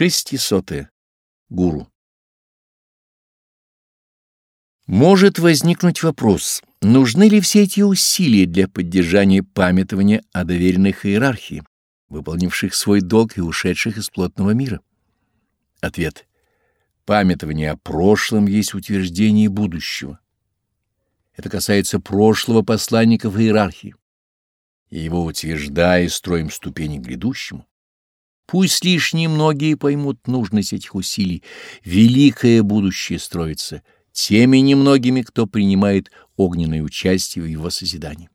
Шестисотое. Гуру. Может возникнуть вопрос, нужны ли все эти усилия для поддержания памятования о доверенных иерархии, выполнивших свой долг и ушедших из плотного мира? Ответ. Памятование о прошлом есть утверждение будущего. Это касается прошлого посланников иерархии. И его утверждая, строим ступени к грядущему. Пусть лишь немногие поймут нужность этих усилий. Великое будущее строится теми немногими, кто принимает огненное участие в его созидании.